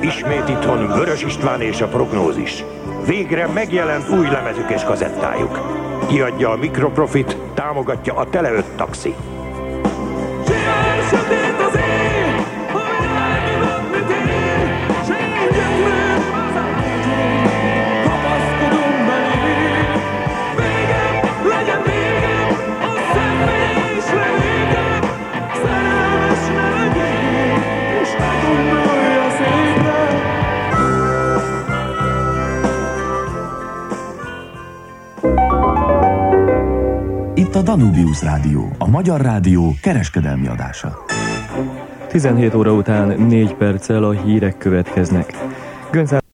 Ismét itthon Vörös István és a prognózis. Végre megjelent új lemezük és kazettájuk. Kiadja a Mikroprofit, támogatja a Tele 5 taxi. should be a Danubius Rádió, a magyar rádió kereskedelmi adása. 17 óra után 4 perccel a hírek következnek. Gönzál